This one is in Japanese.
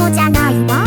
子じゃないわ。